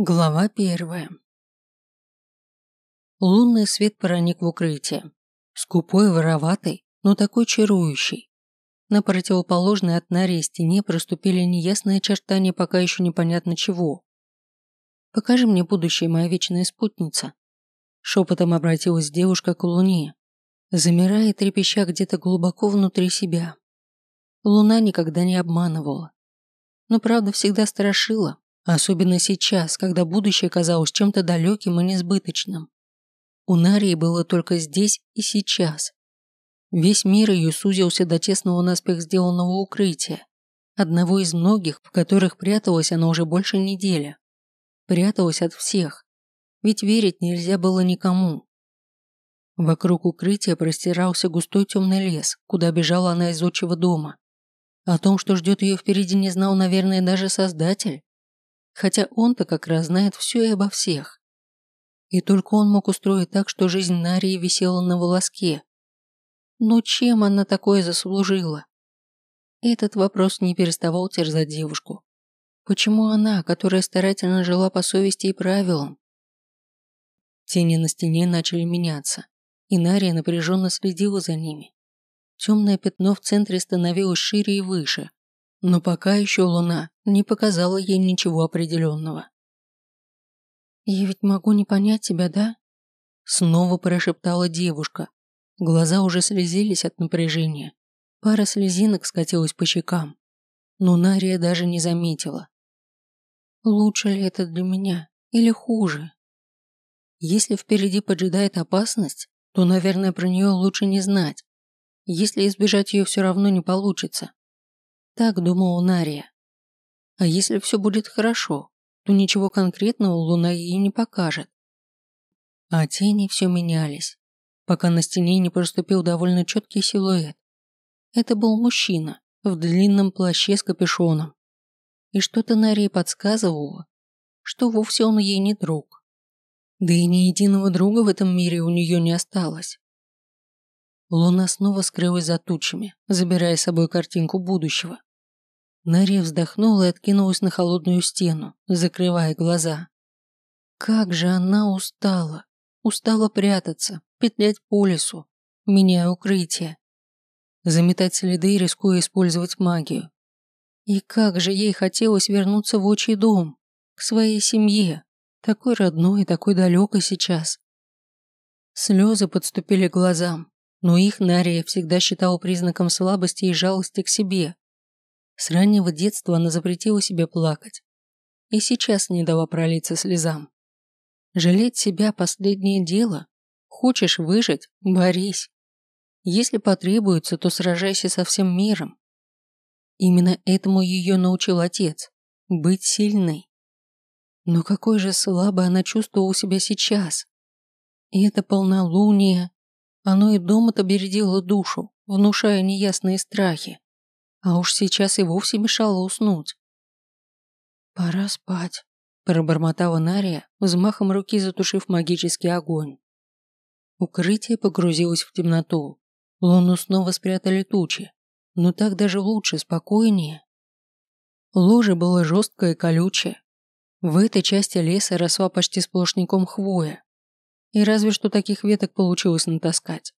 Глава первая. Лунный свет проник в укрытие. Скупой, вороватый, но такой чарующий. На противоположной от Нарии стене проступили неясные очертания пока еще непонятно чего. «Покажи мне будущее, моя вечная спутница». Шепотом обратилась девушка к луне, замирая и трепеща где-то глубоко внутри себя. Луна никогда не обманывала. Но правда всегда страшила, Особенно сейчас, когда будущее казалось чем-то далеким и несбыточным. У Нарии было только здесь и сейчас. Весь мир ее сузился до тесного наспех сделанного укрытия, одного из многих, в которых пряталась она уже больше недели. Пряталась от всех, ведь верить нельзя было никому. Вокруг укрытия простирался густой темный лес, куда бежала она из отчего дома. О том, что ждет ее впереди, не знал, наверное, даже Создатель хотя он-то как раз знает все и обо всех. И только он мог устроить так, что жизнь Нарии висела на волоске. Но чем она такое заслужила? Этот вопрос не переставал терзать девушку. Почему она, которая старательно жила по совести и правилам? Тени на стене начали меняться, и Нария напряженно следила за ними. Темное пятно в центре становилось шире и выше, но пока еще луна не показала ей ничего определенного. «Я ведь могу не понять тебя, да?» Снова прошептала девушка. Глаза уже слезились от напряжения. Пара слезинок скатилась по щекам. Но Нария даже не заметила. «Лучше ли это для меня? Или хуже?» Если впереди поджидает опасность, то, наверное, про нее лучше не знать. Если избежать ее все равно не получится. Так думала Нария. А если все будет хорошо, то ничего конкретного Луна ей не покажет. А тени все менялись, пока на стене не проступил довольно четкий силуэт. Это был мужчина в длинном плаще с капюшоном. И что-то Нарии подсказывало, что вовсе он ей не друг. Да и ни единого друга в этом мире у нее не осталось. Луна снова скрылась за тучами, забирая с собой картинку будущего. Нария вздохнула и откинулась на холодную стену, закрывая глаза. Как же она устала. Устала прятаться, петлять по лесу, меняя укрытие. Заметать следы, рискуя использовать магию. И как же ей хотелось вернуться в отчий дом, к своей семье, такой родной и такой далекой сейчас. Слезы подступили к глазам, но их Нария всегда считала признаком слабости и жалости к себе. С раннего детства она запретила себе плакать. И сейчас не дала пролиться слезам. Жалеть себя – последнее дело. Хочешь выжить – борись. Если потребуется, то сражайся со всем миром. Именно этому ее научил отец – быть сильной. Но какой же слабой она чувствовала себя сейчас. И это полнолуние, оно и дома-то бередило душу, внушая неясные страхи а уж сейчас и вовсе мешало уснуть. «Пора спать», – пробормотала Нария, взмахом руки затушив магический огонь. Укрытие погрузилось в темноту. Луну снова спрятали тучи, но так даже лучше, спокойнее. Ложе было жесткое и колючее. В этой части леса росла почти сплошняком хвоя. И разве что таких веток получилось натаскать.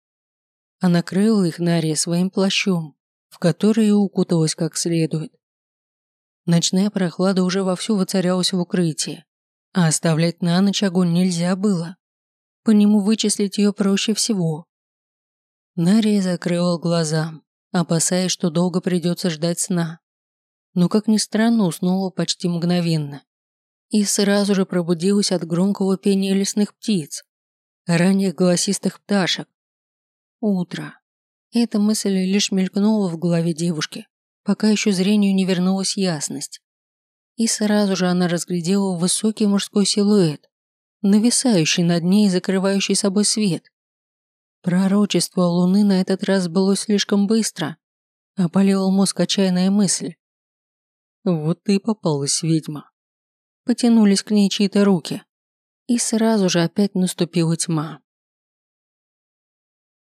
А накрыла их Нария своим плащом, в которые укуталась как следует. Ночная прохлада уже вовсю воцарялась в укрытии, а оставлять на ночь огонь нельзя было. По нему вычислить ее проще всего. Нария закрыла глаза, опасаясь, что долго придется ждать сна. Но, как ни странно, уснула почти мгновенно. И сразу же пробудилась от громкого пения лесных птиц, ранних голосистых пташек. Утро. Эта мысль лишь мелькнула в голове девушки, пока еще зрению не вернулась ясность. И сразу же она разглядела высокий мужской силуэт, нависающий над ней и закрывающий собой свет. Пророчество Луны на этот раз было слишком быстро, опалила мозг отчаянная мысль. Вот ты и попалась, ведьма. Потянулись к ней чьи-то руки, и сразу же опять наступила тьма.